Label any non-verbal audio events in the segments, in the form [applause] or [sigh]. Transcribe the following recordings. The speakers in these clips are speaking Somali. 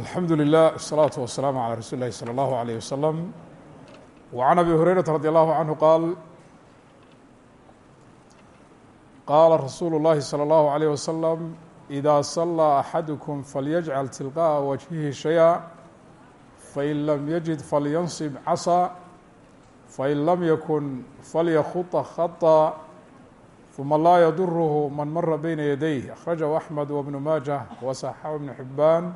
alxamdu lilah الsalaaةu wasalaamu calى rasuuli اlahi salى اllahu عalيyh waslm وعan abi hurayrata radi allahu canhu qaal qaala rasuulu اllahi salى اllahu عalيyh waslm إida salىa axadukum falyajcal tilqaءa wajhihi shaya fain lam yajid falyansib casa fain lam yakun falyakuطa khaطa ثuma laa yadurhu man mara beyna yadayh akhrajahu axmed wbnu maajah wasaxaxu ibnu xibaan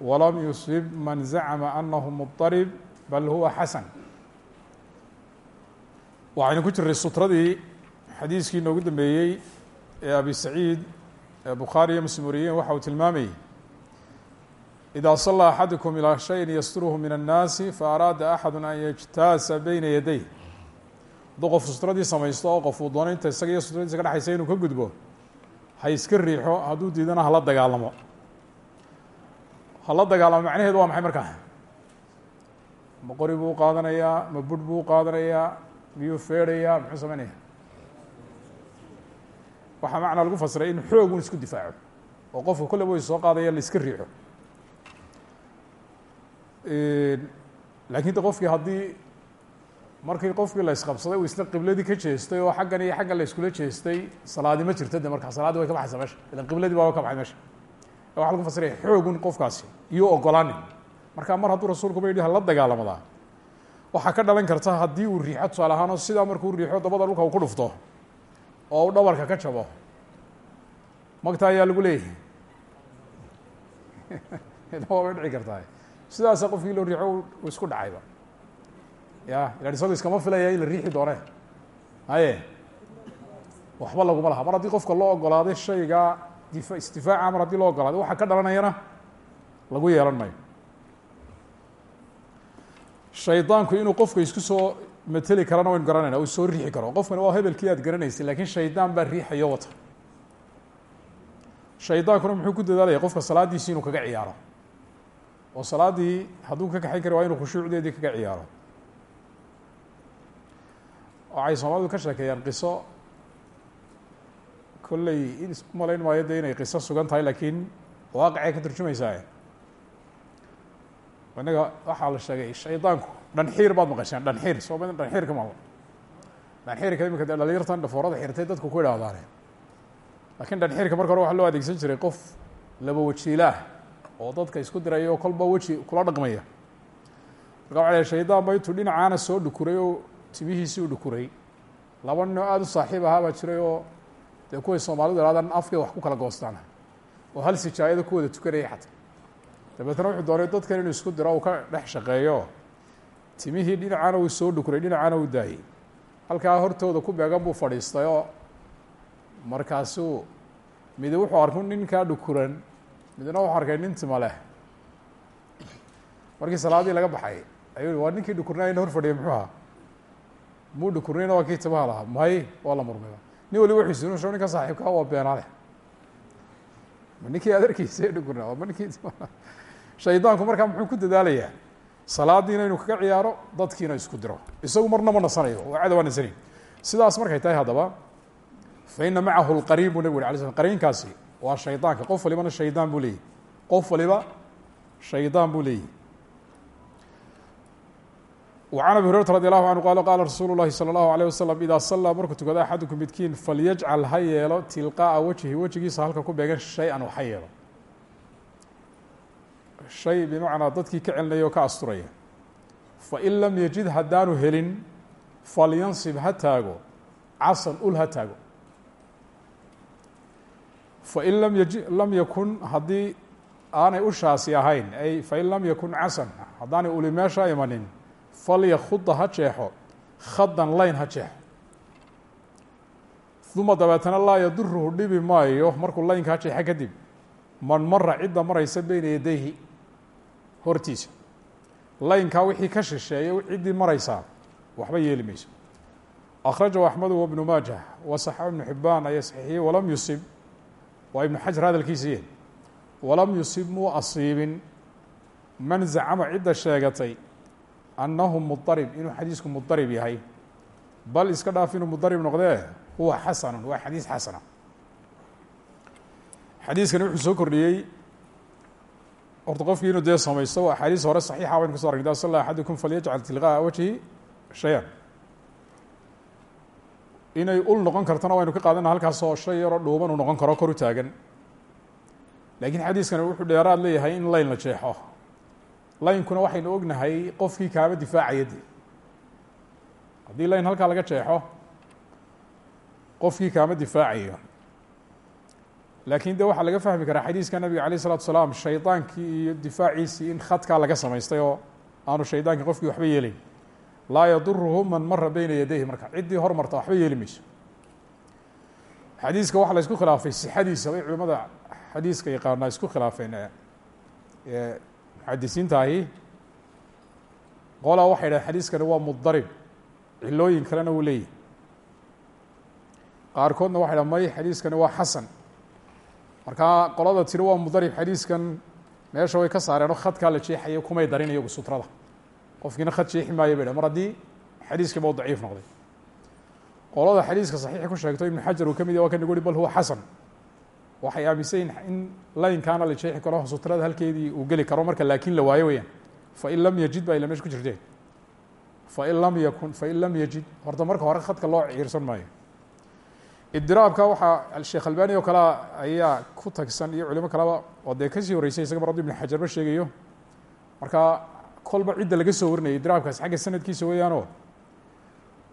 walam yusib man zacma anahu muطarib bal huwa xasan waxaynu ku jiray sutradii xadiiskii noogu dambeeyey ee abi saciid ee bukhaari iyo muslim wariyeen waxa uu tilmaamayey إida salى axadukum ilىa shayin yasturuhu min الnaasi faaraada axadu an yajtaasa beyna yaday hadduu qof sutradii samaysto oo qof uu doono inta isaga iyo sutradiisa ka dhexaysa inuu ka gudbo ha iska riixo hadduu diidana hala dagaalamo hala dagaalamo macnaheedu waa maxay markaa? Ma qori buu qaadanayaa ma budh buu qaadanayaa miyuu feedhayaa muxuu sameynaya waxaa macnaa lagu fasiray in xoogun isku difaaco oo qofka kolleba way soo qaadaya la iska riixo. Laakiin de qofkii haddii markii qofkii la isqabsaday uu isna qibladii ka jeestay oo xaggan iyo xaggan la iskula jeestay salaadi ma jirto de markaa salaaddi way ka baxaysaa meesha. Ilan qibladii baa ka baxay meesha waxa lagu fasiraya xoogun qofkaasi iyo ogolaanin. Marka mar hadduu rasuulku ba yidhi hala dagaalamadaa. Waxaa ka dhalan karta haddii uu riixo tusaale ahaan oo sidaa markuu riixo dabada dhulka uu ku dhufto oo uu dhabarka ka jabo. Magta ayaa lagu leeyahay. [laughs] Waabay dhici kartaa sidaasa qofkii loo riixo uu isku dhacayba ya ilan isago iskama filaya in la riixi doone. Haye. Waxba laguma laha. Mar haddii qofka loo ogolaaday shayga dif isdifaaca mar haddii loo ogolaaday waxa ka dhalanayana lagu yeelan mayo shaydaanku inuu qofka isku soo mateli karana waynu garanayna uu soo riixi karo. Qofkani waa hebelkii aad garanaysay laakiin shaydaan baa riixayo wata. Shaydaankuna muxuu ku dadaalaya qofka salaadiisi inuu kaga ciyaaro. Oo salaaddii hadduu ka kaxayn kari waa inuu khushuucdeedii kaga ciyaaro. Waxay soomaalidu ka sheekeeyaan qiso kolley in isku malayn maayo de inay qiso sugan tahay laakiin waaqicay ka turjumaysaa inaga waxaa la sheegay shaydaanku dhanxiir baad maqasheen dhanxiir soo ma dhanxiirka ma dhanxiirka imika de dhalinyartan dhafoorada xirtay dadku ku idhaahdaane lakiin dhanxiirka marka hore waxaa loo adeegsan jiray qof laba wajiilaah oo dadka isku diraya oo kolba weji kula dhaqmaya. Marka waxa shaydaan ba intuu dhinacaana soo dhukuray oo timihiisii u dhukuray. Laba ninoo aada u saaxiib ahaa baa jiray oo dee kuway soomaalidu ihahdaan afkay wax ku kala goostaan. Oo hal sijaayada ku wada tukanayay xataa dabeetna wuxuu doonay dadkan inuu isku diro uu ka dhex shaqeeyo. Timihii dhinacana uu soo dhukuray dhinacana uu daayey halkaa hortooda ku beegan buu fadhiistay oo markaasuu midi wuxuu arkay ninkaa dhukuran midna wuxuu arkay nin tima leh. Markii salaadii laga baxay ayuu waa ninkii dhukurnayna hor fadhiyay muxuu ahaa? Muu dhukurnayna waa kii timaha lahaa. May waa la murmaya nin waliba wuxuu sinusho ninka saaxiibkaa waa beenaale ma ninkii adeerkiisa ee dhukurnaa ma ninkii shaydaanku markaa muxuu ku dadaalayaa salaadiina inuu kaga ciyaaro dadkiina isku diro. Isagu marna ma nasanayo oo cada waa nasanayn sidaas markay tahay haddaba fa ina macahu lqariin buu nabig uri ala qariinkaasi waa shaydaanka. Qof walibana shaydaan buu leeyahy qof waliba shaydaan buu leeyahy وعن أبي هuريرة رضي الله عنه qال qاla رasuuل الlahi صلى الله عليه وسلم إida صلىa markuu tukado أxadكم midkiin falyجcal ha yeelo tilقاءa wجهi wejigiisa halka ku beegan شhayئan ha yeelo shay bmacnaa dadkii ka celinaya oo ka asturaya fain lam yجid haddaanu helin falyansib ha taago casan ul ha taago fain lam yji lam yakun haddii aanay ushaasi ahayn ay fain lam yakun casan haddaanay uli meesha imanin falyakuda ha jeexo khadan layn ha jeexo. Uma dabeetana laa yaduruhu dhibi maayo markuu laynka ha jeexa kadib. Man mara cidda maraysa beyna yadayhi hortiisa. Laynkaa wixii ka shisheeya ciddii maraysaa waxba yeeli mayso. Akhrajahu axmedu wabnu maajah wasaxa ibnu xibaan ayaa saxiixiyey walam yusib waa ibnu xajar hadalkiisiiye walam yusib muu asiibin man zacama cidda sheegatay annahu mudarib inuu xadiisku mudarib yahay. Bal iska dhaaf inuu mudarib noqdee? Huwa xasanun waa xadiis xasana. Xadiiskani wuxuu soo kordhiyey. Horta qofkii inuu dee samaysto axaadiis hore saxiixa baynu kuso argna ida salla axadukum falyajcal tilqa'a wajhi shayan. Inay ul noqon kartona waynu ka qaadana halkaas oo shay yaroo dhuuban uu noqon karo kor u taagan. Laakiin xadiiskani wuxuu dheeraad leeyahay in layn la jeexo laynkuna waxaynu ognahay qofkii kaaba difaacaya de haddii layn halkaa laga jeexo qofkii kaama difaacayo laakiin de waxaa laga fahmi karaa xadiiska nabiga alayه الsalatu salaam shaydaankii iyo difaaciisii in khadkaa laga samaystay oo aanu shaydaankii qofkii waxba yeelayn laa yaduruhu man mara beyna yadayhi marka ciddii hormarta waxba yeeli mayso xadiiska waxaa la isku khilaafay sixadiisa bay culimada xadiiska yaqaanaa isku khilaafeen muxadisiinta ahi qolaa waxay dhahen xadiiskani waa mudarib. Cilooyin kalena uu leeyahy qaarkoodna waxay dhahen may xadiiskani waa xasan. Markaa qolada tiri waa mudarib xadiiskan meesha way ka saareen oo khadkaa la jeexayo kumay darin iyagu sutrada. Qofkiina khad jeexi maayo bay dhah mar haddii xadiiskiiba daciif noqday. Qolada xadiiska saxiixa ku sheegto ibnu xajar uu ka waa ka nagu uri bal huwa xasan waxay aaminsan in laynkaana la jeexi karo sutrada halkeedii uu geli karo. Marka laakiin la waayo weyaan fain lam yajid baa ila meesha ku jirteen. Fain lam yakun fain lam yajid. Horta marka hore khadka loo ciirsan maayo. Idiraabka waxaa sheekh albani oo kalea ayaa ku tagsan iyo culimo kaleba oo dee ka sii horeysay isaga maradi ibn xajarba sheegayo. Marka kolba cidda laga soo warinaya idiraabkaas xagga sanadkiisa weeyaanoo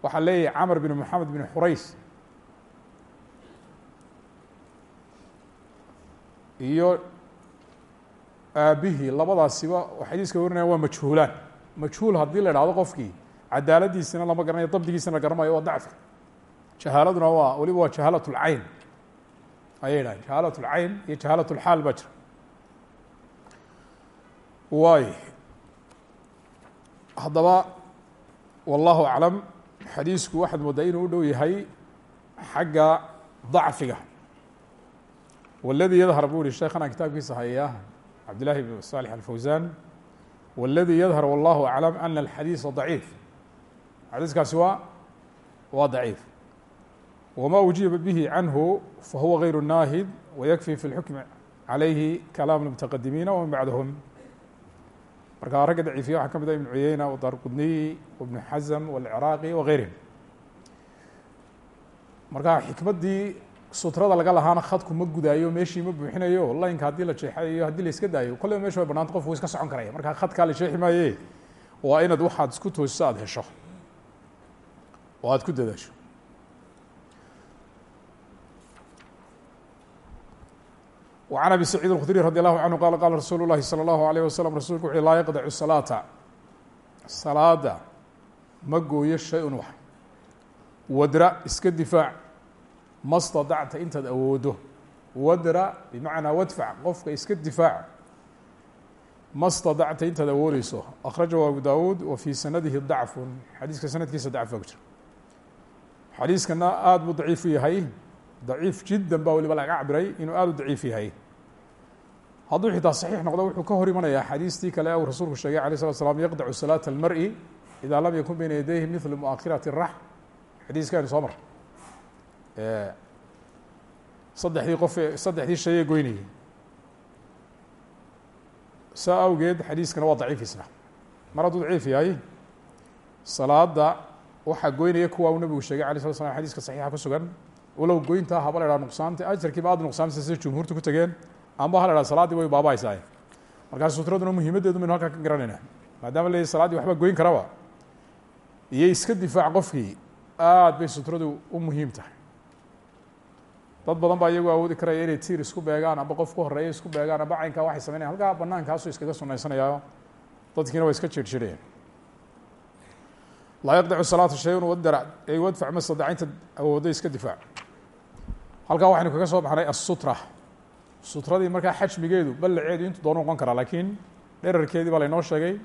waxaa leeyahay camr bin moxamed bin xurays iyo aabihii labadaasiba xadiiska warinaya waa majhuulaan. Majhuul haddii la dhahdo qofkii cadaaladiisina lama garanayo dabdigiisina la garanayo waa dacfi jahaaladuna waa waliba waa jahaalat lcayn ayay dhahay jahaalat lcayn iyo jahaalat lxaal baa jira. Waay. Haddaba wallahu aclam xadiisku waxaad moodaa inuu u dhow yahay xagga dacfiga wاladii yadhar buu yihi sheekhanaa kitaabkiisa haya cabdillahi bn salix alfawsan wاladii yadhar wallahu aclam ana alxadiisa daciif xadiiskaasi waa waa daciif wma ujiba bihi canhu fahuwa غayr naahid wayakfi fi اlxukm عalayhi kalaam اlmutaqadimiina waman bacdahum marka ragga daciifiya waxaa ka mid a ibn cuyeyna wdarqudniy wibn xazm wاlciraaqi wagayrihim marka xikmaddii sutrada laga lahaana khadku ma gudaayo meeshii ma buuxinayo laynka haddii la jeexayo haddii la iska daayo kolleba mesha way banaanta qofku iska socon karaya marka khadkaa la jeexi maaye waa inaad waxaad isku toosiso aada hesho oo aada ku dadaasho وعن أبي سعيد الkخdري رضي الله عنه qال qال رsuuل الlahi صلى الله عليه وسلم rasulku وxu laa yqdc الصلاaةa salaada ma gooyo shay-un wax wadra iska difaac ma staطacta intaad awoodo. Wadra bimacnaa wadfac qofka iska difaac. Ma staطacta intaad awoodeyso akhrajahu abu dawuud wa fii sanadihi dacfun. Xadiiska sanadkiisa dacf baa ku jira. Xadiiskana aada buu yahay. Daciif jiddan baa waliba laga cabiray inuu aada yahay. Hadduu xitaa saxiix noqdo wuxuu ka hor imanayaa xadiistii kale uu rasuulku sheegay alay slat slam yaqdacu salaata almari idaa lam yakun bayna yadayhi midlu muakhirati rax xadiiskaanu soo mar saddexdii qof saddexdii shay ee goynayay. Saa awgeed waa daciif isna. Mar daciif yahay salaada waxaa goynaya kuwa uu nabigu sheegay alay slat slam xadiiska saxiixa ku sugan walow goyntaa haba la idhaha nuqsaanta ajarkiiba aada nuqsaamisa sida ku tegeen amba ha la idhaha way baaba-aysaay markaa sutraduna muhiimaddeedu maynu halkaa ka garanayna. Maadaama la salaadii waxba goyn karaba iyo iska difaac qofkii aad bay sutradu u muhiim tahay dad badan baa iyagu awoodi karaya inay tiir isku beegaan amba qof ku horreeya isku beegaan amba caynkaa waxay sameynaya. Halkaa banaankaasuu iskaga sunaysanayaayo dadkiina waa iska jirjirayaan laa yaqdacu salaata shay-un wadara ay wadfac ma stadaca inta awoodo iska difaac. Halkaa waxaynu kaga soo baxnay assutra. Sutradii markaa xajmigeedu ballaceedu intuu doonu noqon karaa laakiin dherarkeedii baa laynoo sheegay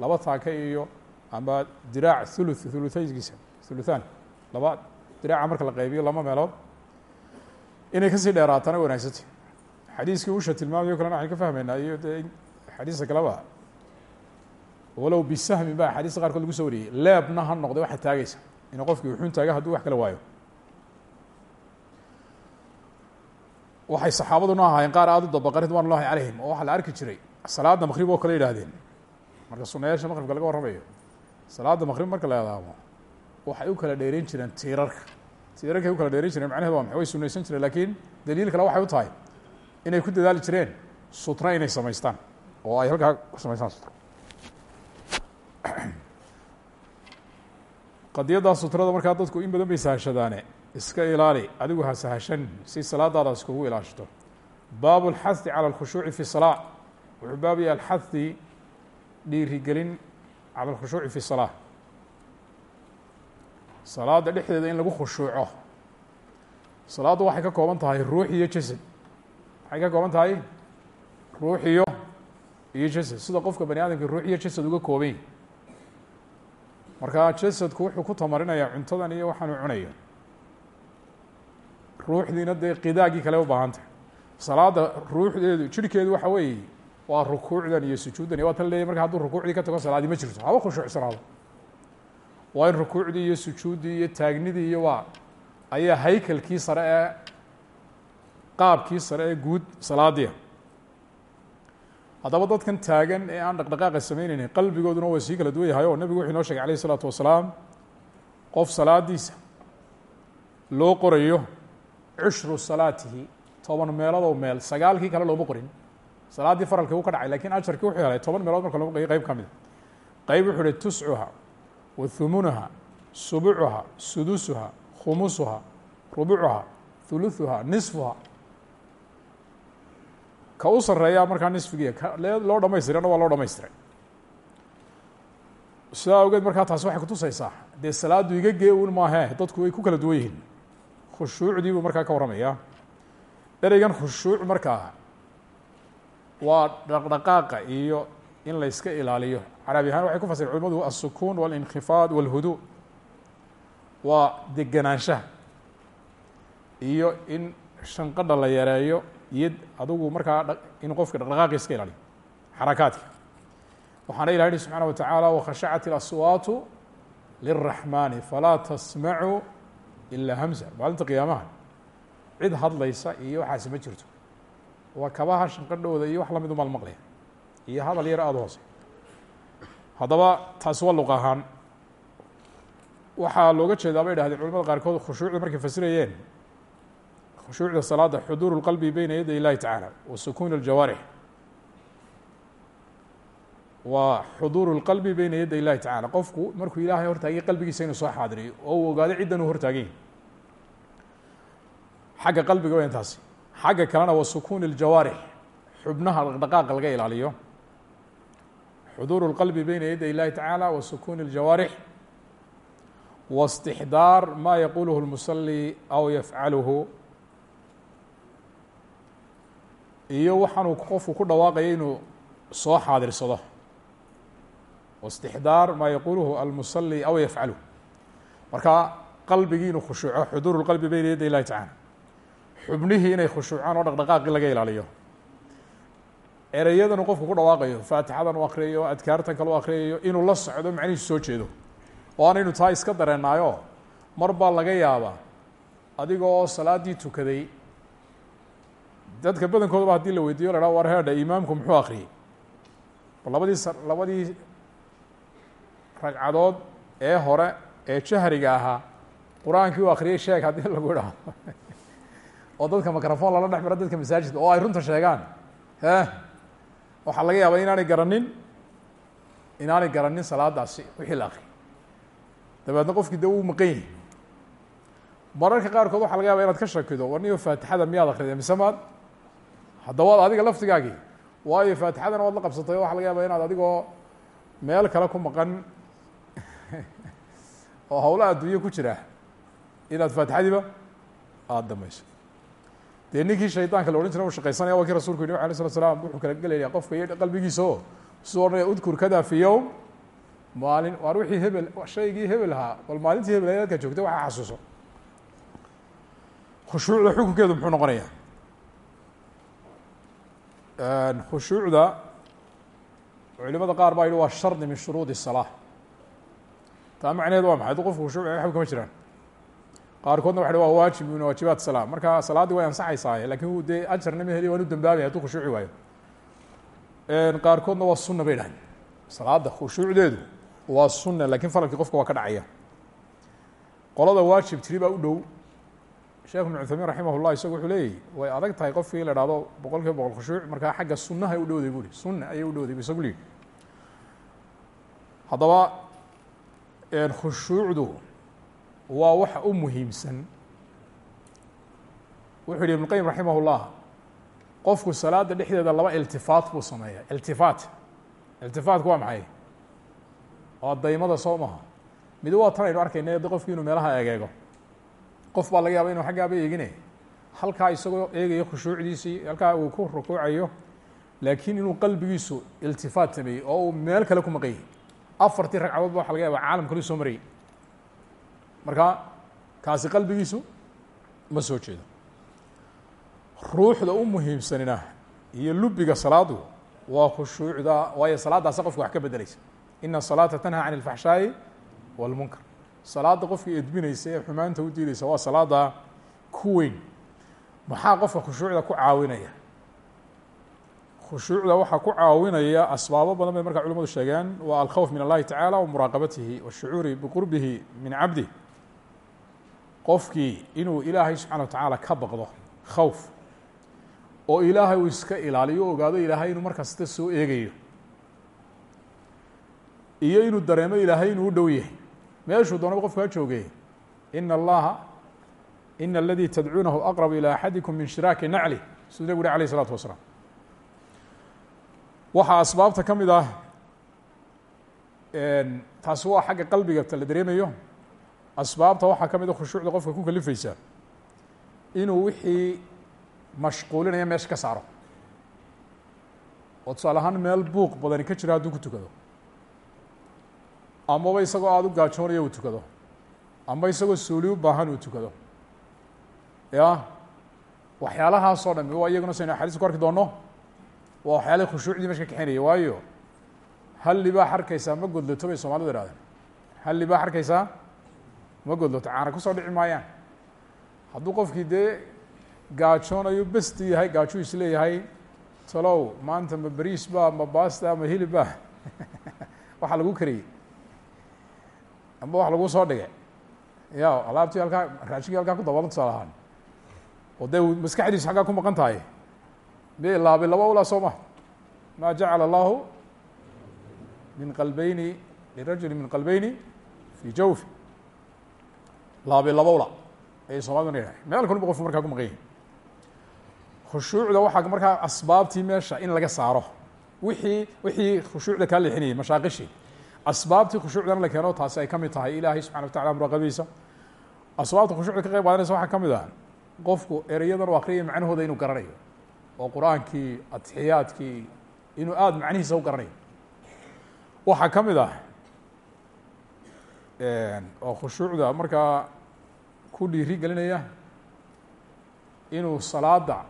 laba taaka iyo amba diraac thuluth thuluthaynkiisa thuluthaan. Laba diraaca marka la qaybiyo laba meelood inay ka sii dheeraatana wanaagsantay xadiiskii usha tilmaamayo kalena waxaynu ka fahmaynaa iyo dee xadiista kaleba walow bisahmi ba xadiista qaarkood lagu soo wariyey. Leebna ha noqday waxaa taagaysa. Inuu qofkii wuxuun taaga hadduu wax kala waayo. Waxay saxaabaduna ahaayeen qaar aada u dabaqa ridwan ullahi calayhim oo waxaa la arki jiray salaada maqrib oo kale yidhaahdeen. Marka sunayaasha maqribka laga warramayo salaada maqrib marka la eedaamo waxay u kala dheereyn jireen tiirarka tiirarkay u kala dheereyn jireen macnaheed waa maxay? Way sunaysan jireen lakiin daliil kale waxay u tahay inay ku dadaali jireen sutra inay samaystaan oo ay halkaa ku samaystaan sutra. [clears throat] Qadiyaddaa sutrada markaa dadku in badan bay sahashadaane iska ilaali adigu ha sahashan si salaadaada iskugu ilaashato baabu alxahi cala alkhushuuci fi salaa wuxuu baabaya alxahi dhiirigelin cala alkhushuuci fi salaa salaada dhexdeeda in lagu khushuuco. Salaaddu waxay ka kooban tahay ruux iyo jasad waxay ka kooban tahay ruux iyo iyo jasad sida qofka bani aadamka ruux iyo jasad uga koobany marka jasadku wuxuu ku tamarinayaa cuntadan iyo waxaanu cunayo ruuxdiina dee qidaagii kale u baahan tahay salaada ruuxdeedu jirhkeedu waxa weeye waa rukuucdan iyo sujuuddan iyo waa tan leeyahy marka hadduu rukuucdii ka tago salaadii ma jirto. Haba khushuucsanaado waa in rukuucdii iyo sujuuddii iyo taagnidii iyo waa ayaa haykalkii sare ee qaabkii sare ee guud salaadia haddaba dadkan taagan ee aan dhaqdhaqaaqa sameyneynin qalbigooduna waa sii kala duwan yahay oo nebigu wuxuu inoo shegay alayh isalaatu wasalaam qof salaadiisa loo qorayo cushru salaatihi toban meeloodoo meel sagaalkii kale looma qorin. Salaaddii faralkii uu ka dhacay laakiin ajarkii wuxuu helay toban meelood marka looma qoray qeyb ka mida qeyb wuxuu uhi tuscuha wa humunuha subucuha sudusuha khumusuha rubucuha huluثuha nisfuha. Ka u sareeyaa markaa nisfigiiya loo dhamaystirana waa loo dhamaystiray sidaa awgeed markaa taasi waxay kutusaysaa dee salaaddu iga gee un maahe dadku way ku kala duwan yihiin. Khushuucdii buu markaa ka warramaya ereygan khushuuc markaa waa dhaqdhaqaaqa iyo in layska ilaaliyo carabi ahaan waxay ku fasireen culimadu alsukuun walinkifaad walhudu waa degenaanshaha iyo in shanqadha la yareeyo iyo adugu markaa in qofka dhaqdhaqaaqi iska ilaaliyo xarakaadka. Waxaana ilahi hi subxaana watacaala wakhashacat ilaswaatu lilraxmaani falaa tasmacu ilaa hamsa maalinta qiyaamaha cid hadlaysa iyo waxaasi ma jirto. Waa kabaha shanqadhooda iyo wax la mid u malmaqlaya iyo hadal yar aada hoose haddaba taasi waa luq ahaan waxaa looga jeedaa bay dhahdeen culamada qaarkood khushuucda markay fasirayeen khushuucda salaada xuduur اlqalbi beyna yaday illahi tacaala wa sukuun اljawaarix waa xuduur اlqalbi beyna yaday illahi tacala qofku markuu ilaahay hortaagay qalbigiisa inuu soo xaadiriyo oo uu ogaado ciddan uu hortaagany xagga qalbiga weyn taasi xagga kalena wa sukuun اljawaarix xubnaha dhaqdhaqaaqa laga ilaaliyo xuduur اlqalbi beyna yaday illahi tacaala wa sukuun اljawaarix wa istixdaar ma yaquluhu اlmusali aw yafcaluhu iyo waxaanuu qofku ku dhawaaqayo inuu soo xaadirsado واstixdaar ma yaquluhu almusali aw yafcalu marka qalbigii inuu khushuuco xuduur اlqalbi beyna yaday illahi tacala xubnihii inay khushuucaan oo dhaqdhaqaaqii laga ilaaliyo ereyadan uu qofku ku dhawaaqayo faatixadan u akriyayo adkaartan kale u akriyayo inuu la socdo macnihiisu soo jeedo. Oo aanaynu taa iska dareenaayo mar baa laga yaabaa adiga oo salaaddii tukaday dadka badankoodaba haddii la weydiiyo la hah war heedha imaamku muxuu akriyey labadii labadii ragcadood ee hore ee jahriga ahaa qur'aankii u akriyay sheeg haddii lagu idhaho [laughs] oo dadka microphone lala dhex maro dadka masaajidka oo ay runta sheegaan. He waxaa laga yaabaa inaanay garanin inaanay garanin salaadaasi wixii la akriyay dabeedna qofkii de uu maqan yahi mararka qaarkood waxaa laga yaba inaad ka shakido warniyo faatixada miyaad akrida mise maad? Haddawaad adiga laftigaagii. Waayo faatixadana waad la qabsatay. O waxa laga yaaba inaad adigoo meel kale ku maqan [laughs] oo hawla adduunye ku jira. Inaad faatixadiiba aada damayso dee ninkii shaydaanka la odhan jira u shaqaysanaya waa kii rasulku yihi alay slat slam wuxuu kala gelaya qofka iyo qalbigiisa o siduu odhanaya udkur kada fi yowm maalin waar wixii hebel shaygii hebel bal maalintii hebel adka joogtay waxaa xasuuso. Khushuucda xukunkeedu muxuu noqonaya khushuucda culimada qaar baa yihi waa shardi min shuruudi الsalaa taa macnaheed waa maxay? Qofku khushuuc waxba kama jiraan qaarkoodna waxa waa waajib min waajibaat salaa marka salaaddii way ansaxaysaaye laakiin dee ajarna ma heli waan u dambaabaya khushuuci waayo. Qaarkoodna waa sunna bay dhahdeen salaada khushuucdeedu waa sunna laakiin faralkii qofka waa ka dhacaya. Qolada waajib tiri u dhow. Sheekh ibn cuthaymiin raximah isagu wuxuu leeyahy way adag tahay qofkii la dhahdo boqol boqol khushuuc markaa xagga sunnaha u dhowday buri sunna ayay u dhowday bu isagu leyihi haddaba khushuucdu waa waxa u muhiimsan. Wuxuu yihi ibn qayim raximah qofku salaada dhexdeeda laba iltifaat buu sameeya iltifaat. Iltifaatku waa maxay? Waa daymada soo maha mid waa tan aynu arkayna de qofki inuu meelaha egeego qof baa laga yaaba inu xaggaaba eegine. Halkaa isagoo eegayo khushuucdiisii halkaa uu ku rukuucayo laakiin inuu qalbigiisu iltifaat sameeyey oo uu meel kale ku maqanyay afartii ragcadood ba waxa laga yaaba caalam kale soo marayay marka kaasi qalbigiisu ma soo jeedo. Ruuxda u muhiimsanina iyo lubiga salaadu waa khushuucda waayo salaadaasa qofka wax ka bedelaysa ina salaata tanhaa can اlfaxshaa'i wاlmunkar salaada qofka edbinaysa ee xumaanta u diideysa waa salaada ku weyn. Maxaa qofka khushuucda ku caawinaya? Khushuucda waxaa ku caawinaya asbaabo badan bay markaa culimadu sheegeen. Waa alkhawf min allahi tacala wa muraaqabatihi washucuuri biqurbihi min cabdih qofkii inuu ilaahay subxana wa tacaala ka baqdo khawf oo ilaahay uu iska ilaaliyo ogaado ilaahay inuu mar kasta soo eegayo iyo inuu dareemo ilaahay inuu u dhow yahay. Meeshuu doonaba qofku ha joogee ina allaha ina aladii tadcuunahu aqrab ilى axadikum min shiraaki nacli. Siduu nebigu uhi alayh isalaatu wasalaam. Waxaa asbaabta ka mid ah taasi waa xagga qalbiga la dareemayo asbaabta waxaa ka mid a khushuucda qofka ku kalifeysa inuu wixii mashquulinaya meesha ka saaro. Oo tusaale ahaan meel buuq badani ka jira hadduu ku tukado. Amaba isagoo aada u gaajoonayo uu tukado. Ama isagoo suuli u baahan uu tukado. Ya waxyaalahaasoo dhami waa iyaguna saynu axaadiis ku arki doono waa waxyaalihii khushuucdii meesha ka kaxeynaya waayo hal libaax arkaysaa ma godloto bay soomalidu ihahdeen hal libaax arkaysaa ma godloto caana ku soo dhici maayaan. Hadduu qofkii dee gaajoonayo besti yahay gaajuu is leeyahay talow maanta ma beriis ba ma basta ma hilib ba [laughs] waxaa lagu kariyey. Amba wax lagu soo dhigay. Ya alaabtii halkaa raashinkii halkaa ku dabalo tusaale ahaan. Oo dee maskaxdiisu xaggaa ku maqan tahay. Be laabi laba ula soo ma. Ma jacala allahu min qalbeyni lirajuli min qalbeyni fi jawfi laabi laba ula ayay soomaaliduna yidhahay meel kaliba qofku markaa ku maqan khushuucda waxaa markaa asbaabtii meesha in laga saaro. Wixii wixii khushuucda kaa leexinayay mashaaqishii. Asbaabtii khushuucdana la keeno taasi ay ka mid tahay ilaahay subxana wa tacala muraaqabadiisa asbaabta khushuucda ka qayb qaadanaysa waxaa ka ah qofku ereyadan u akriyaya macnahooda inuu garanayo. Oo qur'aankii adxiyaadkii inuu aada macnihiisa u garanayo. Waxaa ka ah oo khushuucda markaa ku dhiiri gelinaya inuu salaada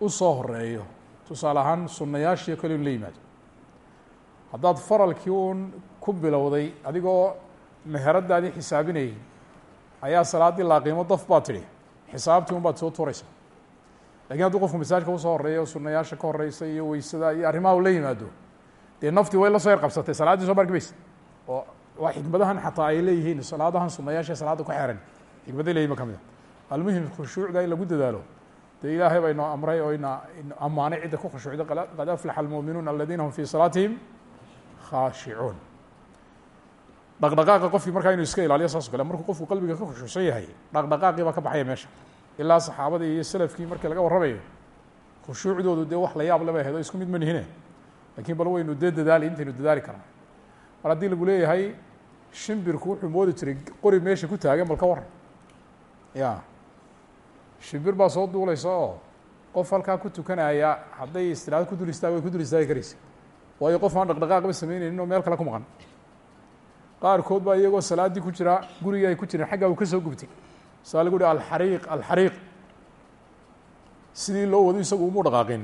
u soo horeeyo tusaale ahaan sunayaashii kale la yimaado. Haddaad faralkii uun ku bilowday adigoo meheradaadii xisaabinayay ayaa salaaddii laaqiimo daf baad tidhi. Xisaabtii un baad soo turaysaa laakiin hadduu qofku masaajka u soo horeeyo sunayaasha ka horeysa iyo weysada iyo arrimaha u la yimaado dee naftii way la soo yar qabsatay salaaddii soo maysa oo waa xikmadahan xataa ay leeyihiin salaadahan sunayaasha salaada ku xeeran. Xikmaday leyihin ba ka mid a almuhim khushuucda in lagu dadaalo. Dee ilaahay baa inoo amray oo ina ammaanay cidda ku khushuucda qad aflaxa almuuminuun aladiina hum fii salaatihim khaashicuun dhaqdhaqaaqa qofkii markaa inuu iska ilaaliyo saas o kale markuu qofku qalbiga ka khushuucsan yahay dhaqdhaqaaqii baa ka baxaya meesha. Ilaa saxaabadii iyo selafkii markii laga warramayo khushuucdoodu dee wax la yaab le bay ahayd oo isku mid ma nihine lakiin bal waynu dee dadaali intaynu dadaali karna mar haddii lagu leeyahay shimbirku wuxuu moodi jiray qori meesha ku taagan bal waran ya. Shimbir baa soo duulaysa oo qof halkaa ku tukanaya hadday istiraado ku dul istaag way ku dul istaagi karaysa. Waayo qof aan dhaqdhaqaaqba sameyneynin oo meel kale ku maqan. Qaarkood baa iyagoo salaaddii ku jira gurigii ay ku jireen xaggaa uu ka soo gubtay. Saa lagu uhi alxariiq alxariiq. Sidii loo wado isagu umu dhaqaaqin.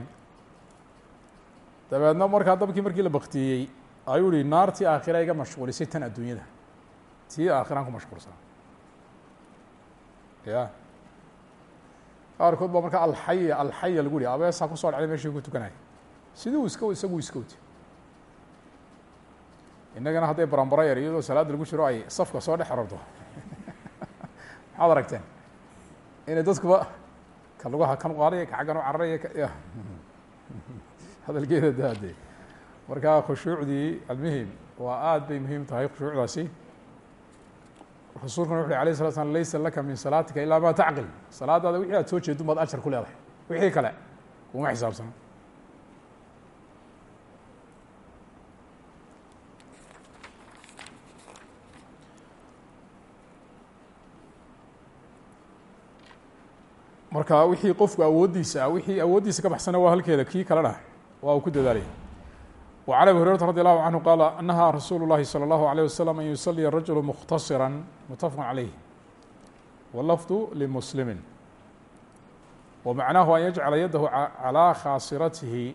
Dabeedna markaa dabkii markii la baktiyey ayuu ihi naartii aakhira iga mashquulisay tan adduunyada. Tii aakhiraan ku mashquulsana ya qaarkood baa markaa alxaya alxaya lagu yihi abeesaa ku soo dhacday meshii ku tukanaya sidii uu iska isagu iska wati innagana hadday barambaro yar iyadoo salaadda lagu jiro ay safka soo dhex rarto. [laughs] Maxaad aragteen? Inay dadkuba ka lugaha kan qaadaya ka xaggan u cararaya [laughs] hadalgeeda daade marka khushuucdii almuhim waa aad bay muhiim tahay khushuucdaasi. Rasuulkuna wuxu uhi alayh slat slam laysa laka min salaatika ilaa ma tacqil. Salaadaada wixii aad soo jeedun baad ajar ku leedahay. Wixii kale kuma xisaabsana marka wixii qofku awooddiisa wixii awooddiisa ka baxsana waa halkeeda kii kalena waa uu ku dadaalaya وعن أبي هريرة رضي الله عنه قال نهى رsuuل الlahi صلى الله عليه وسلم أن يصلي الرجل مkhتصرا متفق عليه واللفظ لمسلم ومعناه أن يجعل يده عlى khاaصرته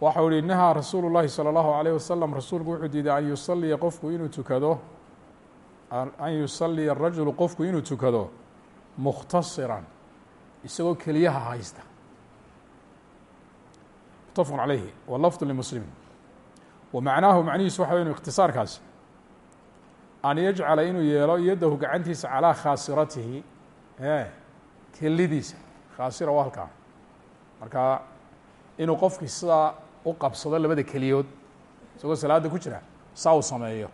waxau hi نهى رasuuل الlahi صلى الله عليه وسلم rasuulku wuxuu diiday an yuصليa qofku inuu tukado an yuصليa الرaجuل qofku inuu tukado مkhتصرا isagoo keliyaha haysta mutafq عalayhi wlafd lmuslimi wamacnaahu macnihiisu waxa inu ikhtisaarkaasi. An yajcala inuu yeelo yadahu gacantiisa calىa khaasiratihi e kelidiisa khaasira waa halkaa. Marka inuu qofkii sidaa u qabsado labada keliyood isagoo salaada ku jira saa uu sameeyo.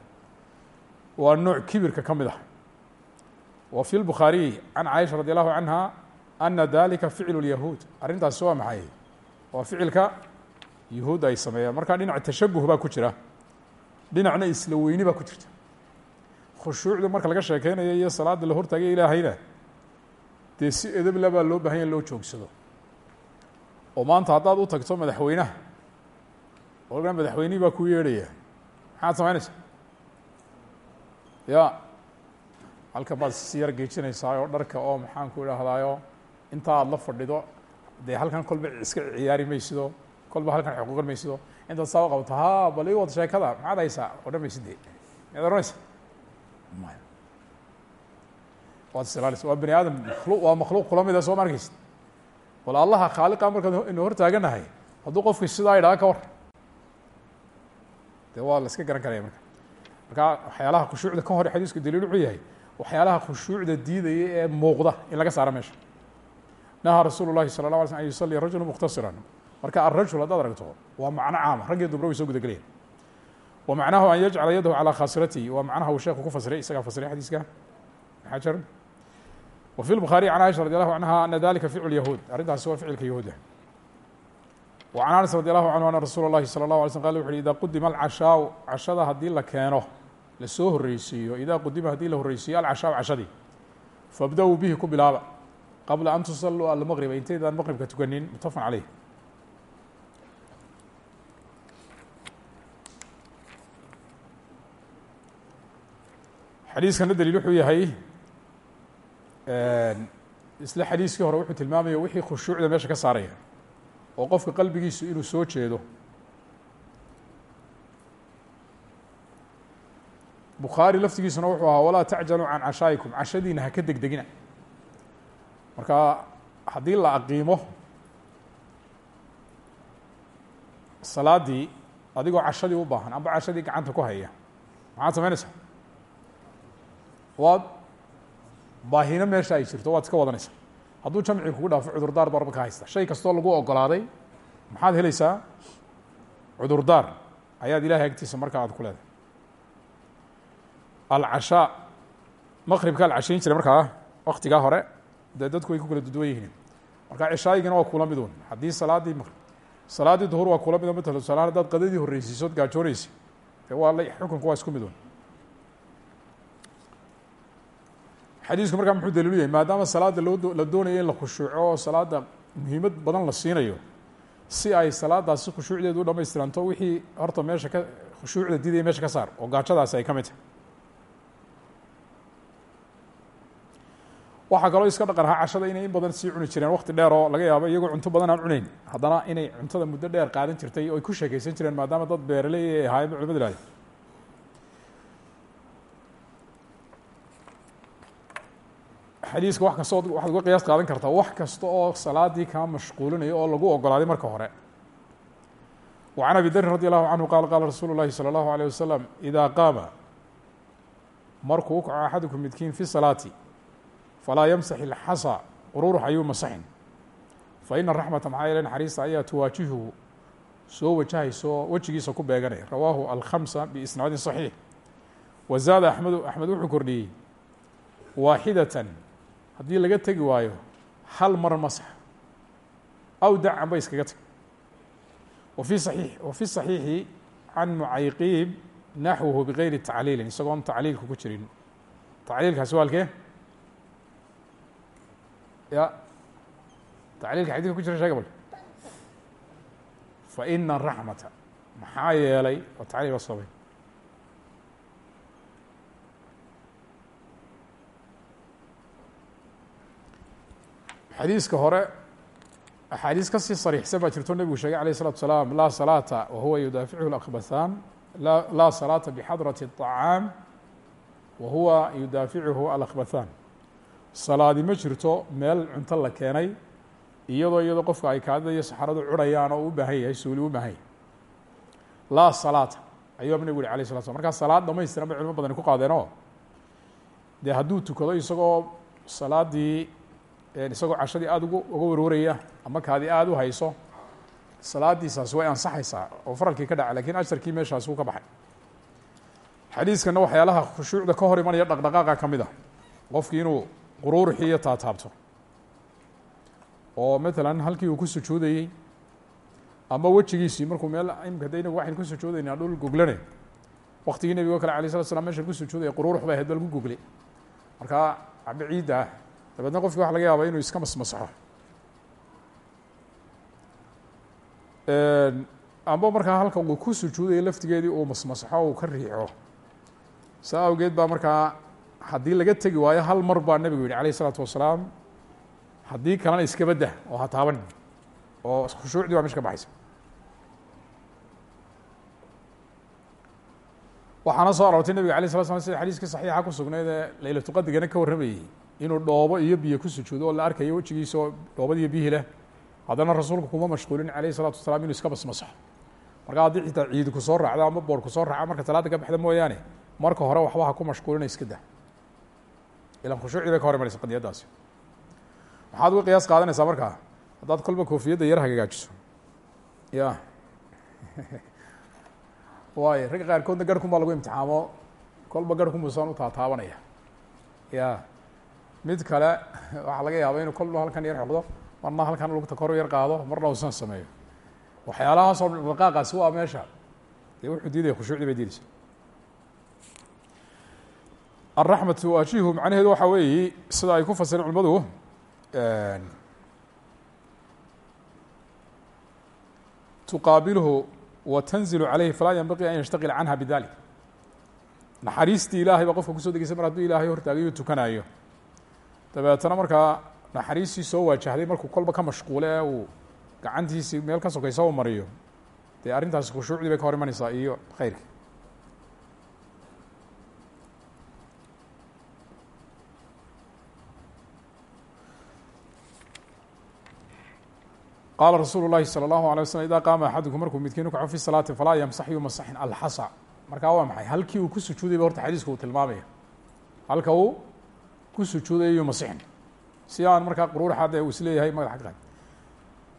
Waa nooc kibirka ka mid ah. Wa fi lbukhaariyi can caaisha radi allahu canha ana dalika ficlu lyahuud arrintaasi waa maxay? Waa ficilka yuhuudda ay sameeyaan. Markaa dhinac tashabuh baa ku jira. Dhinacna isla weyni baa ku jirta. Khushuucdu marka laga sheekeynayo iyo salaada la hortaagay ilaahayna dee si edebla baa loo baahan ya loo joogsado. Oo maanta haddaad u tagto madaxweynaha olga madaxweynihii baa ku yeedhaya. Maxaad samaynaysaa ya halka baad si yar geejinaysaa oo dharka oo maxaan ku idhaahdaayo inta aada la fadhido dee halkan kolba iska ciyaari maysido kolba halkan xuquuqan maysido intaad saa u qabto ha bal ii wad sheekada maxaad haysaa? Odhan maysid de miyaad ohanaysa maya waad isilaalisa waa bani aadam makhluuq waa makhluuq kula mida soo ma arkeysid bal allaha khaaliqa markaan inu hor taaganahay hadduu qofkii sidaa idhaha ka war. Dee waa iska garan karaya marka. Marka waxyaalaha khushuucda ka hore xadiisku daliil wuxuu yahay waxyaalaha khushuucda diidaya ee muuqda in laga saaro meesha. Nahaa rasuulu lahi sala la ala sl an yusallia rajulu marka arajul haddaad aragto waa macno caama rag iyo dumro way soo guda gelaya wa macnahu an yajcala yadahu calaa khaasiratihi waa macnaha uu sheeku ku fasiray isagaa fasiray xadiiska xajar wa fi lbukhaariy can aisha radi allahu canha ana dalika ficlu yahuud arrintaasi waa ficilka yahuuda wa can anas radi allahu canhu ana rasuula اllahi salى اllahu alay slm qal wuxu uhi ida qudima alcashaau cashada haddii la keeno lasoo horreysiiyo idaa qudima haddii la horreysiiyo alcashaau cashadii fabda-uu bihi ku bilaaba qabla an tusalluu almaqriba intaydaan maqribka tukanin mutafaqan caleyh xadiiskana daliil wuxuu yahay isla xadiiskii hore wuxuu tilmaamaya wixii khushuucda meesha ka saaraya oo qofka qalbigiisu inuu soo jeedo. Bukhaari laftigiisuna wuxuu ahaa walaa tacjaluu can cashaa'ikum. Cashadiina ha ka degdegina. Marka haddii la aqiimo salaaddii adigoo cashadii u baahan amba cashadii gacanta ku haya maxaad samaynaysaa waad baahino meesha ay jirto waad iska wadanaysaa. Hadduu jamci kugu dhaafo cudurdaar barba ka haysta. Shay kastoo lagu ogolaaday maxaad helaysaa? Cudurdaar. Ayaad ilahay agtiisa markaa aad ku leedahay. Alcashaa. Maqribkaa la cashayn jiray markaa waktigaa hore dee dadku way ku kala duduwan yihiin. Marka cishaayigana waa kula midun haddii salaaddii maqrib salaaddii duhur waa kula mida matala tusalaan haddaad qadadii horreysiisood gaajoonaysa dee waa la xukunku waa isku midun xadiisku markaa muxuu daliilu yahay maadaama salaadda loo la doonayo in la khushuuco oo salaadda muhiimad badan la siinayo si ay salaadaasi khushuucdeedu u dhamaystiranto wixii horta meesha ka khushuucda didaya meesha ka saar oo gaajadaasi ay ka mid tahay. Waxaa kaloo iska dhaqan ahaa cashada inay in badan sii cuni jireen wakti dheer oo laga yaabo iyagoo cunto badan aan cuneyn haddana inay cuntada muddo dheer qaadan jirtay oo ay ku sheekeysan jireen maadaama dad beeraley ay ahaayeen ba culimadu xadiiska wax kasta waxaad uga qiyaas qaadan kartaa wax kasta oo salaadii kaa mashquulinayo oo lagu ogolaaday marka hore وعن أبي dri رضي الله عنه qال qاla rasuul الlahi slى الlaه عليه وسلم إذا qaama markuu u kaco axadukum midkiin fi salaati falaa ymsax الxasa qururux ayuu masaxin faina الraxmata maxaa yeele naxariista ayaa tuwaajihu soo wajahayso wejigiisa ku beeganay rawaahu alkhamsa biisnaadin صaxiix wazaada axmedu axmed wuxuu kordhiyey waaxidatan haddii laga tegi waayo hal mar masax aw dacan ba iskaga tag wafi صaii wafi صaxiixi can mucayqiib naxwuhu bigayri tacliilin isagoon tacliilka ku jirin. Tacliilkaasi wa alkee ya. Tacliilka xadiiska ku jira shega bal. Faina raxmata maxaa yeelay oo tacliil ba soobay. xadiiska hore axaadiis kasii sariixsan baa jirto nebigu sheegay alayه الsalatu salaam laa salaata wahuwa yudaafichu اlakbathan laa salaata bxadrati الطacaam wahuwa yudaaficuhu alakbathan salaadi ma jirto meel cunto la keenay iyadoo iyadoo qofka ay kaadida iyo saxaradu curayaan oo u baahan yahay suuli u baahan yahay laa salaata ayuu nebigu yihi alayه الslat slam markaa salaad dhamaystiran bay culimo badani ku qaadeenoo dee hadduu tukado isagoo salaadii isagoo cashadii aada uga warwaraya ama kaadi aada u hayso salaadiisaasi way ansaxaysaa oo faralkii ka dhaca laakiin asharkii meeshaas wuu ka baxay. Xadiiskana waxyaalaha khushuucda ka hor imanaya dhaqdhaqaaqa ka mid a qofkii inuu quruurixii iyo taataabto. Oo matalan halkii uu ku sujuudayey ama wejigiisii markuu meel imika de inagu ku sujuudaynaa dhul goglane waktigii nebigo kale alay slat slam meeshan ku sujuudaya quruurux bay ahayd ba lagu goglay markaa cabe ciidda ah dabeedna qofki waxa laga yaaba inuu iska masmasaxo amba markaa halka uu ku sujuudayo laftigeedii uu masmasaxo uu ka riixo saa awgeed baa markaa haddii laga tegi waayo hal mar baa nebigu yihi alayه الsalaatu wasalaam haddii kalena iskaba dah oo ha taaban oo khushuucdii baa mesh ka baxaysa waxaana soo aroortay nebiga alay slat slam sida xadiiskii saxiixa ku sugnayd ee laylatuqadigana ka warramayey inuu dhoobo iyo biyo ku sujuudo oo la arkayo wejigiisa oo dhoobad iyo biyihii leh haddana rasuulku kuma mashquulin alayh الsalatu wasalaam inuu iska basmasaxo. Marka haddii xitaa ciidi ku soo raacdo ama boor ku soo raaca marka salaada ka baxda mooyaane marka hore waxba ha ku mashquulina iska dah ilan khushuucdii bay ka hor imanaysa qadiyaddaasi maxaad uga qiyaas qaadanaysaa markaa haddaad kolba koofiyadda yar hagaajiso ya [laughs] waayo ragga qaarkoodna garhkun baa lagu imtixaamo. Kolba garhkun busaan u taataabanaya. Ya mid kale waxaa laga yaaba inuu kolba halkan yar xoqdo marna halkan lugta kor yar qaado marna usan sameeyo. Waxyaalahaasoo dhaqaaqaasi waa meesha dee wuxuu diidaya khushuucdii bay diidaysa alraxmatu waajihu macnaheedu waxaa weeyi sida ay ku fasireen culimadu tuqaabilhu wa tanzilu calayhi falaa yanbaqii an yashtaqila canha bidalik naxariistii ilaahay baa qofka ku soo degeysa mar hadduu ilaahay hortaagayu tukanayo dabeetana markaa naxariistii soo waajahday markuu kolba ka mashquule ee uu gacantiisii meel ka sokaysa u mariyo dee arrintaasi khushuucdii bay ka hor imanaysaa iyo khayrki qaala rasuulu الlahi salى الlahu alيه waslm ida qaama axadukum markuu midkiin ukaco fi salaati falaa yamsax yu masaxin alxasa markaa waa maxay halkii uu ku sujuudayba horta xadiisku uu tilmaamaya halka uu ku sujuudayo yu masixin si aan markaa quruuraxa dee uu isleeyahay magac xaqan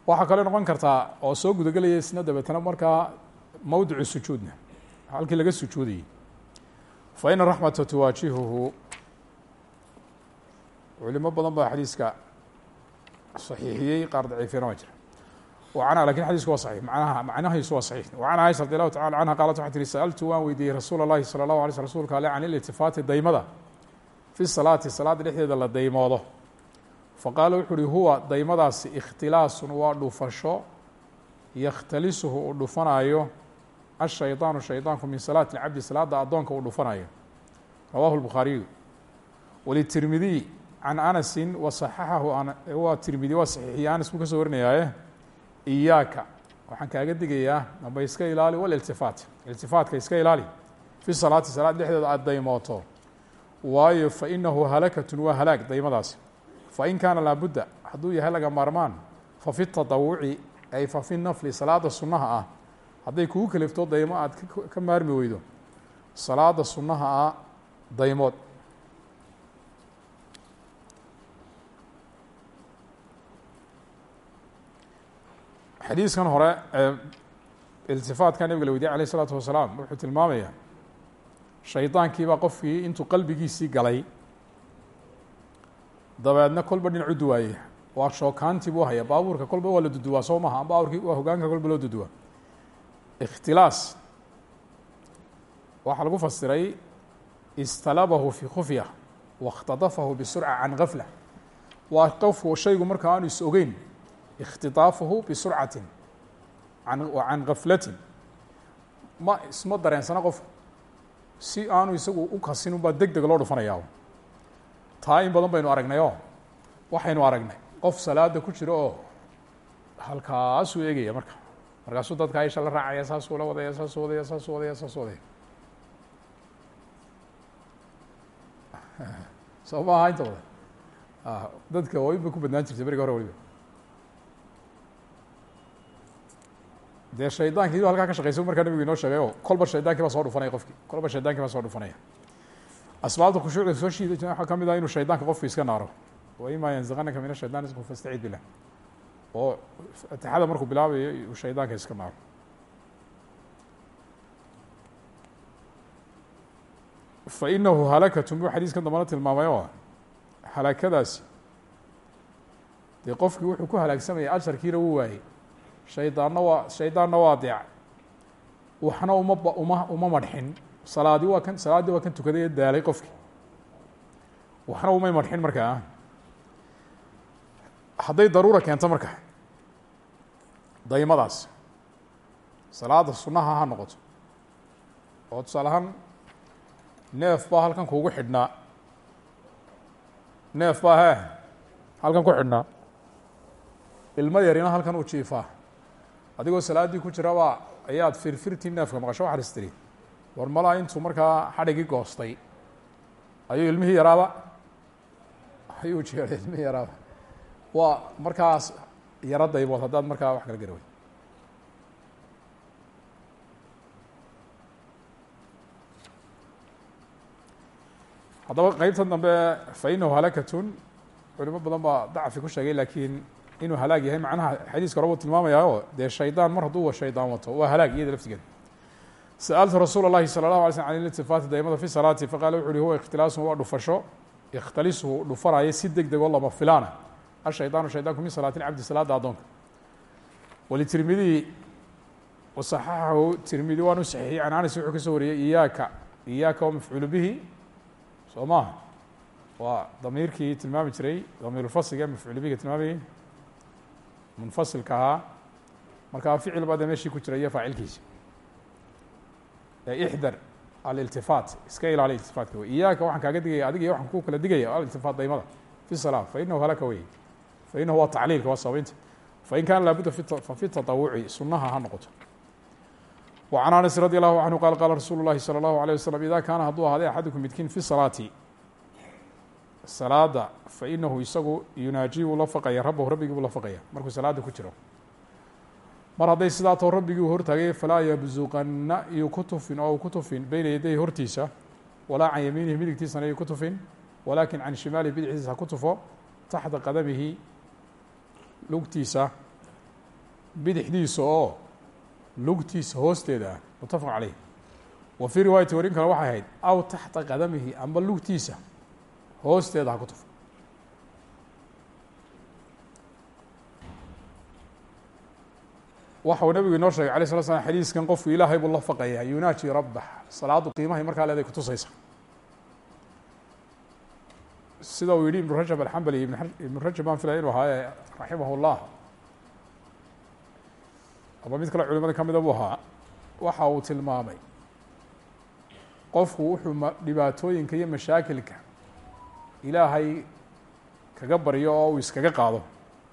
waxaa kale noqon kartaa oo soo gudagelaya isna dabeetana markaa mowdicu sujuudna halkii laga sujuudayey fa ina raxmata tuwaajihuhu culimo badan baa xadiiska saxiixiyey qaar daciifiyana waa jira وعنها لكن xadيثku waa صحيح manaha macnahiisu waa صحيح وعن عائشة رضي الله تعالى عنها قالت waxay tihi سألtu waan weydiiyey رasuul الlahi صلى الله عليه sل rsulka ale can اlاtifaati daymada fi salaati salaada dhexdeeda la daymoodo. Faqaala wuxu uhi huwa daymadaasi ikhtilaasun waa dhufasho yakhtalisuhu uu dhufanaayo ashaydaanu shaydaanku min salaati اlcabdi salaada addoonka uu dhufanayo rawahu lbukhaariyu walitirmidiy can anasin wasaxaxahu waa tirmidi waa saxiixiye anas buu ka soo warinayaaye. Iyaaka. Waxaan kaaga digayaa amba iska ilaali waliltifaat iltifaatka iska ilaali. Fi salaati salaad dhexdeeda daymooto waayo fainahu halakatun waa halaag daymadaasi. Fain kaana laabudda hadduu yahay laga maarmaan fa fi taطawuci ay fa fi nafli salaada sunnaha ah hadday kugu kalifto daymo aad ka maarmi weydo. Salaada sunnaha ah daymood. Xadiiskan hore ee iltifaatka nabiga la weydiye alayh isalaatu wasalaam wuxuu tilmaamaya shaydaankiibaa qofkii intuu qalbigiisii galay. Dabeedna kolba dhinacu duwaayey waa shookaantii buu haya baabuurka kolba waa la duduwaa. Soo maha baaburki waa hogaanka kolba loo duduwaa. Ikhtilaas. Waxaa lagu fasiray istalabahu fi khufya wakhtadafahu bisurca can gafla waa qofku shaygu marka aanu is ogeyn ikhtidaafuhu bisurcatin an can gaflatin ma isma dareensana qofku si aanu isagu u kasin unbaa deg deg loo dhufanayaa. Taa in badan baynu aragnay oo waxaynu aragnay. Qof salaada ku jiro oo halkaasuu eegaya marka. Markaasuu dadka aisha la raacaya saasuu la wadaya saasuu wadaya saasuu wadaya saasuu wadaya. [laughs] Soo ma aha inta badan. Dadka ooyin bay ku badnaan jirtay beriga hore waliba dee shaydaankii inuu halkaa ka shaqeysa markaa nabigu inoo sheegay oo kolba shaydaankii baa soo dhufanaya qofkii kolba shaydaankii baa soo dhufanaya asbaabta khushuucda soo shiida waxaa ka mid ah inuu shaydaanka qofku iska naaro wa ima yanziqanaka min ashaytan isku fastacid billah oo fatixada markuu bilaabayo uu shaydaanka iska naaro fa inahu halakatun buu xadiiskan dambana tilmaamay oo halakadaasi dee qofkii wuxuu ku halaagsamaya ajarkiina wuu waayey shaydaanna waa shaydaanna waa deec waxna uma uma uma madxin salaadi waa kan salaaddii waa kan tukaday ee daalay qofkii waxna umay madxin markaa hadday daruura keento marka daymadaas salaada sunnaha ha noqoto. Oo tusaale ahaan neef baa halkan kuugu xidhnaa. Neef baa he halkan ku xidhnaa. Ilmo yarina halkan uu jiifaa adigoo salaaddii ku jirabaa ayaad firfirtii neefka maqasho waxaad is tiri war malaa intuu markaa xadhigii goostay. Ayuu ilmihii yaraaba? Ayuu jeeday ilmihii yaraaba. Waa markaas yaro daybood haddaad markaa wax kala gari wey haddaba qeybtan dambe fa inahu halakatun. Culimo badan baa dacfi ku sheegay laakiin inuu halaag yahay macnaha xadiiska hore buu tilmaamayaa oo dee shaydaan mar hadduu shaydaan wato waa halaag iyada laftigeeda sa'altu rasuula اllahi salى اlahu alay slm an iltifaati daymada fi salaati faqala wuxu uhi huwa ikhtilaasun waa dhufasho ikhtalisu dhufanaya si deg deg oo lama filaana ashaydaanu shaydaanku min salaati lcabdi salaada addoonka walitirmidiyi wasaxaxahu tirmidi waanu saxiixiyey can anas wuxuu ka soo wariyey iyaaka iyaaka waa mafcuulu bihi soo maaha waa damiirkii tilmaami jiray damiirulfasliga mafcuulu bihiga tilmaamayey munfasilka ahaa markaa ficil baa dee meshii ku jira iyo faacilkiisa ixdar aliltifaat iska ilaali iltifaatka wey iyaaka waxaan kaaga digaya adig iyo waxaan ku kala digaya aliltifaat daymada fi salaa fa inahu halaka wey fa inahu waa tacliilka waa sabaynta fain kaana laabudda fa fi taطawuci sunaha ha noqoto wa can anas radi allahu canhu qaal qaala rasuulu llahi salى allahu alيه waslm ida kaana hadduu ahaaday axadukum midkiin fi salaati salaada fa inahu isagu yunaaji wuu la faqaya rabahu rabbigii buu la markuu salaada ku jiro. Mar hadday sidaa too rabbigii u hortaagay falaa yabzuqanna iyo ku tufin oo u ku tufin beyna yaday hortiisa walaa can yamiinihi midigtiisana iyo ku tufin walaakin can shimaalihi bidixdiisa ha ku tufo taxta qadamihi lugtiisa bidixdiisa oo lugtiisa hoosteeda ah mutafaq caleyh wa fii riwaayati warin kale waxay ahayd aw taxta qadamihi amba lugtiisa hoosteeda ha ku tufo uu nabigu inoo sheegay alay slat slam xadiiskan qofku ilaahay buu la faqayaa yunaaji rabax salaadu qiimahay markaa leeday kutusaysa sida uu yihi ibnu rajab alxambali ibnu rajab baan filaya inu ahaaye raximah اllah ama mid kale culimada ka mida buu ahaa. Waxa uu tilmaamay qofku wuxuu dhibaatooyinka iyo mashaakilka ilaahay kaga baryo oo uu iskaga qaado.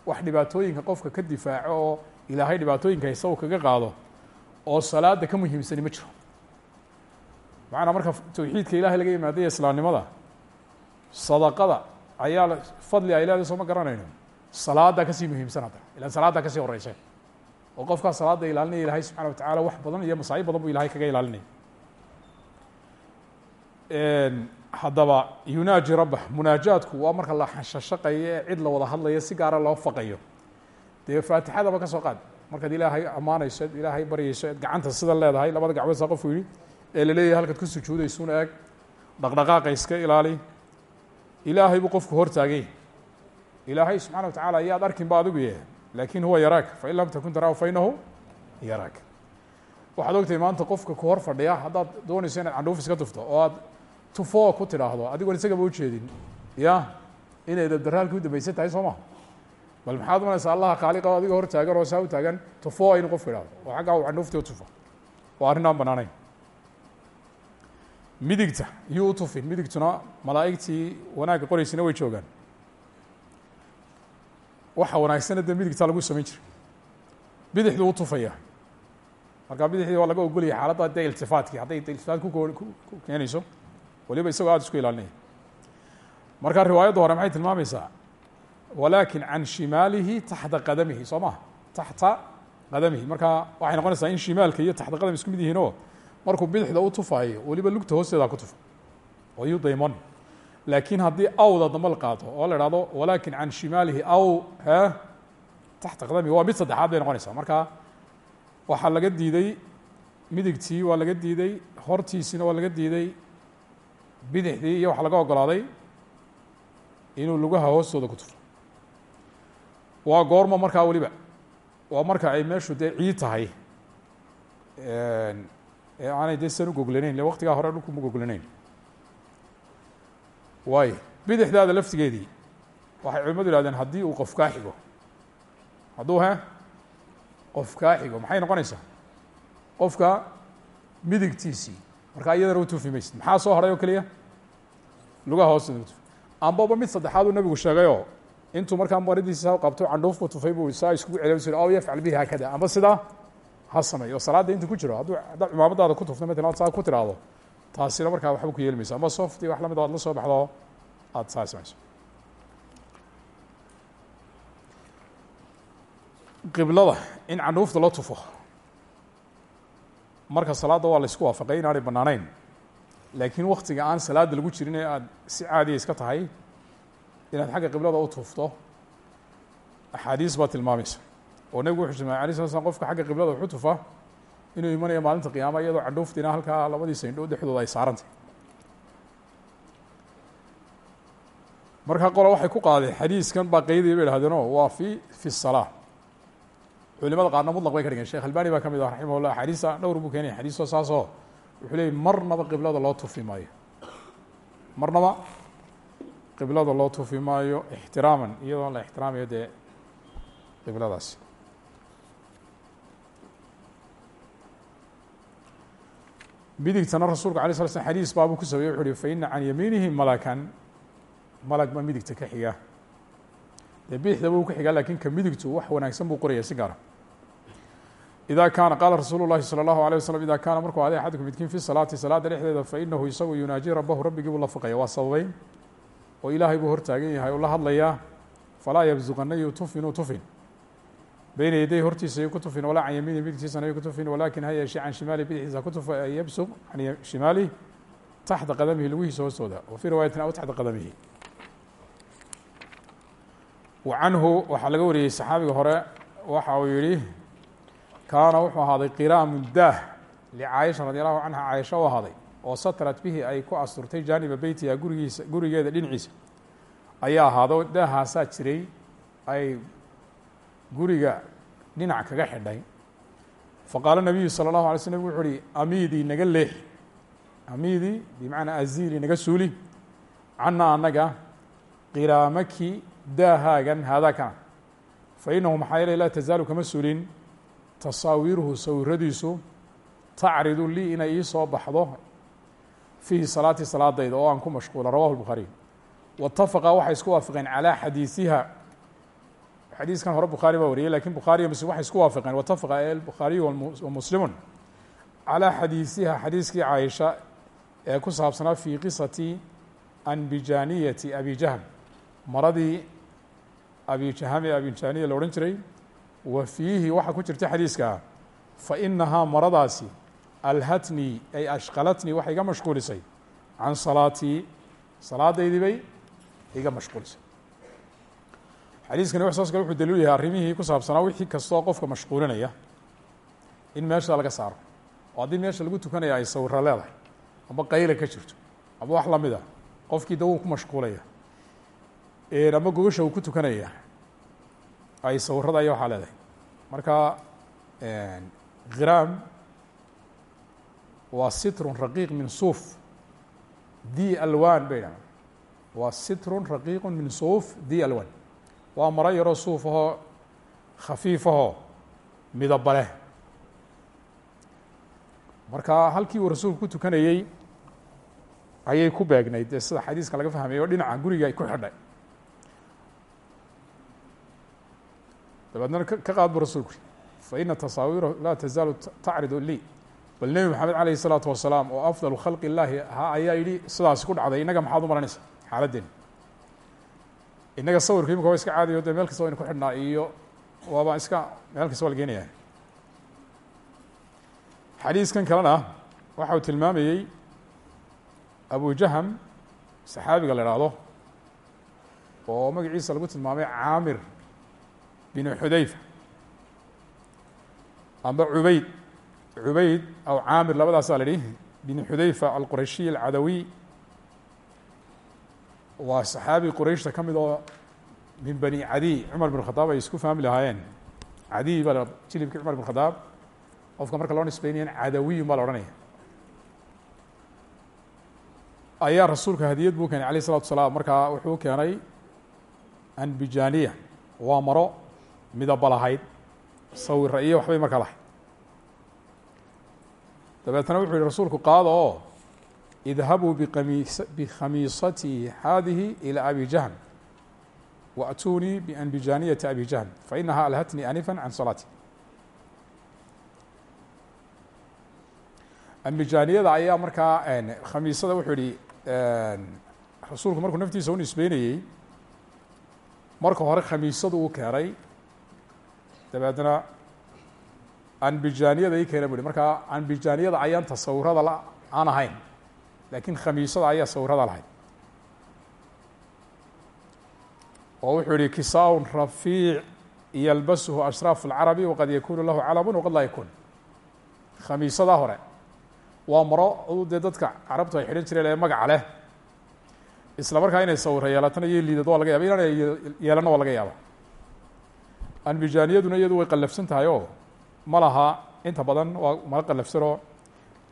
Wax dhibaatooyinka qofka ka difaaco oo ilaahay dhibaatooyinka isagu kaga qaado oo salaada ka muhiimsani ma jiro. Macanaa marka tawxiidka ilahay laga yimaadaya islaamnimada sadaqada ayaa fadli ay leedahay soo ma garanayno. Salaaddaa ka sii muhiimsan hadda ilan salaaddaa ka sii horeysa oo qofkaa salaada ilaalinaya ilahay subxana watacaala wax badan iyo masaa'ib badan buu ilahay kaga ilaalinaya haddaba yunaaji rabbah munaajaadku waa marka la xanshashaqayo ee cid la wada hadlayo si gaara loo faqayo. Dee faatixadaba ka soo qaad. Markaad ilaahay ammaanayso ed ilaahay baryayso eed gacanta sida leedahay labada gacmood saa yidhi ee la leeyahay halkaad ku sujuudaysuna eeg dhaqdhaqaaqa iska ilaali. Ilaahay buu qofku hortaagay. Ilaahay subxana wa tacaala ayaad arkin ba adigu yahay laakin huwa yaraaka fain lam takun taraahu fainahu yaraaka waxaad ogtahay maanta qofka ku hor fadhiya haddaad doonayso inaad candhuufis ka tufto oo aad tufo ku tidhaahdo adigoon isagaba ujeedin ya inay dabdaraalka u dambaysan tahay soo ma. Bal maxaad umanaysaa allaha khaaliqa adiga hor taagan oo saa u taagan tufo inu qofku idhahdo oo xaggaa u candhuuftii u tufo. Waa arrin aan midigta yuu u tufin. Midigtuna malaa'igtii wanaagga qoraysina way joogaan. Waxa wanaagsana dee midigtaa lagu samayn jiray. Bidixduu u tufaya. Markaa bidixdii waa laga ogolaya xaaladda dee iltifaatkii hadday iltifaat ku keenayso waliba isagoo aada isku ilaalinaya marka riwaayadda hore maxay tilmaamaysaa? Walaakin can shimaalihi taxta qadamihi soo maha taxta qadamihi. Marka waxay noqonaysaa in shimaalka iyo taxta qadam isku mid yihiin oo markuu bidixda u tufaayo weliba lugta hoosteeda ku tufa oo yu daymon. Laakiin haddii awda dambe la qaato oo la ihahdo walaakin can shimaalihi aw he taxta qadamihi. Waa mid saddexaad bay noqonaysaa. Marka waxaa laga diiday midigtii waa laga diiday hortiisina waa laga diiday bidixdii iyo waxaa laga ogolaaday inuu lugaha hoostooda ku tufo. Waa goorma markaa weliba waa marka ay meeshu dee ciid tahay. Ee aanay dee san goglanayn le waktigaa hore dhulku ma goglanayn waayo bidixdaada laftigeedii waxay culimadu yihahdeen haddii uu qof kaa xigo. Hadduu he qof kaa xigo. Maxay noqonaysaa? Qofka midigtiisii markaa iyadana u tufi maysid. Maxaa soo haray oo keliya lugaha hoostooda kutufi ambaba mid saddexaad uu nabigu sheegayoo intuu markaa maridiisa qabto candhuuf ku tufay buu saa iskugu celiy sir aw yafcal bihi haakada. Amba sidaa ha sameey oo salaadda inta ku jiro hadduu haddaad cimaamadaada ku tufta matalan saa ku tiraahdo taasina markaa waxba ku yeelmaysa. Amba softi wax la mid o ad la soo baxdo aada saa samayso qiblada in candhuufta la tufo marka salaadda waa la isku waafaqay inaanay banaanayn laakiin waktiga aan salaada lagu jirin ee aada si caadiya iska tahay inaad xagga qiblada u tufto axaadiis baa tilmaamaysa. Oo nebigu wuxuu tilmaamay alay sala slam qofka xagga qiblada wuxu tufa inuu imanayo maalinta qiyaama iyadoo candhuuftiina halkaa labadiisa indho dhexdooda ay saarantay. Markaa qola waxay ku qaadeen xadiiskan baa qeydaya bay ihahdeenoo waa fi fi salaa culimada qaarna mutlaq bay ka dhigeen. Sheekh albani baa ka mid ah raximah llah axaadiista dhowr buu keenaya xadiisto saasoo wuxuu leeyay marnaba qiblada loo tufi maayo. Marnaba qiblada loo tufi maayo ixtiraaman iyadoo la ixtiraamayo dee qibladaasi. Midigtana rasuulka alay sla slam xadiis baabuu ku sameeyey wuxu uhi fa can yamiinihi malakan. Malag baa midigta ka xiga. Dee bidixdaba uu ka xigaa laakiin ka midigtu wax wanaagsan buu qoraya si gaara ida kaana qaala rasuulu llahi salى اllahu alيه waslm ida kaana markuu aday axadku midkiin fi salaati salaada dhexdeeda fainahu isagu yunaaji rabahu rabbigii buu la faqaya waa sababeyn oo ilaahay buu hortaagan yahay oo la hadlayaa falaa yabzuqana yu tufinu tufin beyna yaday hortiisa yu ku tufin walaa can yamiini midigtiisana yu ku tufin walakin ha yeeshee can shimaali bidixdiisa ku tufa an yabsuq can shimaali taxta qadamihi lugihiisa hoostooda wa fii riwaayatin aw taxta qadamihi wa canhu waxaa laga wariyey saxaabiga hore waxa uu yihi kaana wuxuu ahaaday qiraamu daah licaayisha radi allahu canha caayisha u ahaaday oo satrat bihi ay ku asturtay jaaniba beytiha gurigiisa gurigeeda dhinaciisa ayaa ahaado daahaasaa jiray ay guriga dhinac kaga xidhay. Faqaala nabiyu salى اllahu alay sl nabig wuxu uhi amiidii naga leexi amiidii bimacnaa aziili naga suuli cana anaga qiraamaki daahaagan haadaa kana fainahu maxaa yeelay laa tazaalu kama sulin tasaawiiruhu sawiradiisu tacridu lii inay ii soo baxdo fiihi salaati salaadayda oo aan ku mashquula rawahu الbukhaariy waitafaqa waxay isku waafaqeen calaa xadiisiha. Xadiiskan hore bukhaari baa wariyey laakiin bukhaariyo muslim waxay isku waafaqeen. Watafaqa albukhaariyu wamuslimun calaa xadiisiha xadiiskii caaisha ee ku saabsanaa fii qisati anbijaniyati abi jahm. Maradii abi jahm ee abijaniya la odhan jiray wa fiihi waxaa ku jirta xadiiska fa inahaa maradaasi alhatnii ay ashqalatnii waxay iga mashquulisay. Can salaatii salaadaydii bay iga mashquulisay. Xadiiskani wax saas kale wuxuu daliil yahay arrimihii ku saabsanaa wixii kastoo qofka mashquulinaya in meesha laga saaro oo haddii meesha lagu tukanaya ay sawiro leedahay amba qayla ka jirto amba wax la mid a qofkii da wuu ku mashquulaya ama gogasha uu ku tukanaya ay sawirada aya waxaa leedahay marka khiraam waa sitrun raqiiq min suuf. Di alwan bay dhahaan. Waa sitrun raqiiqu min suuf di alwan waa maro yaroo suuf ahoo khafiifahoo midaba leh. Marka halkii uu rasuulku ku tukanayey ayay ku beegnayd. Dee sida xadiiska laga fahmay oo dhinaca guriga ku xidhay dabeedna ka qaad bu rasulku uri fa ina tasaawiira laa tazaalu tacridu lii. Bal nebi maxamed alayh الsalaatu wasalaam oo afdal khalqi illaahi ahaa ayaa yihi sidaasi ku dhacday innaga maxaad u maranaysa xaaladdeena innaga sawirka imika wa iska caadiyo dee meel kasta waynu ku xidhnaa iyo waaba iska meel kasta waa la geenaya xadiiskan kalena waxa uu tilmaamayey abu jahm saxaabiga la ihahdo oo magaciisa lagu tilmaamay caamir binu xudayfa amba cubayd cubayd aw caamir labadaasaa la ihi binu xudayfa alqurashiy alcadawiy waa saxaabi qurayshta ka mid oo min bani cadiy cumar bin khadaab ay isku fahmi lahaayeen. Cadiy baa jilibkii cumar bin khadaab qofka marka loo nisbeynayan cadawiyun baa la odhanaya. Ayaa rasuulka hadiyad buu keenay alayh الsalatu salaam. Markaa wuxuu keenay anbijaniya waa maro midaba lahayd sawira iyo waxbay markaa lahayd dabeetna wuxuu yihi rasuulku qaada oo idhabuu bqamis bikhamiisatii haadihi ilى abi jahm waأtuunii bianbijaniyati abi jahm fainaha alhatnii anifa can salaati. Ambijaniyada ayaa markaa khamiisada wuxuu yihi rasuulku markuu naftiisa u nisbeynayey marka hore khamiisadu uu keenay dabeedna anbijaniyada i keena bu hi markaa anbijaniyada ayaan tasawirada la aan ahayn. Laakiin khamiisada ayaa sawirada lahayd. Oo wuxuu yihi kisaa-un rafiic yalbasuhu ashraafu اlcarabi waqad yakunu lahu calamun waqad laa yakun khamiisadaa hore waa maro dee dadka carabtu ay xidhan jireen ee magaca leh. Isla markaa inay sawiro yeelatana iyo liidad waa laga yaba inaan yeelana waa laga yaaba anbijaniyaduna iyadu way qallafsan tahay oo ma laha inta badan waa mala qallafsanoo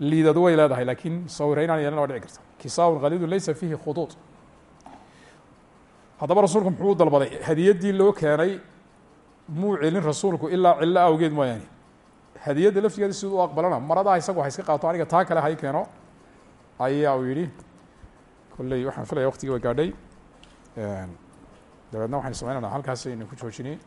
liidadu way leedahay laakiin sawira inaan yeelana dhici karta. Kisaun khaliidun laysa fiihi khuduud. Haddaba rasuulku muxuu dalbaday hadiyaddii loo keenay muu celin rasuulku ilaa cillo awgeed mooyaane. Hadiyadda laftigeeda siduu u aqbalana maradaa isagu ha qaato aniga taa kale hay keeno. Ayaa uu yihi kolley waxaan filaya waqtigii wa gaadhay. Dabeedna waxaynu samaynana halkaas aynu ku joojinay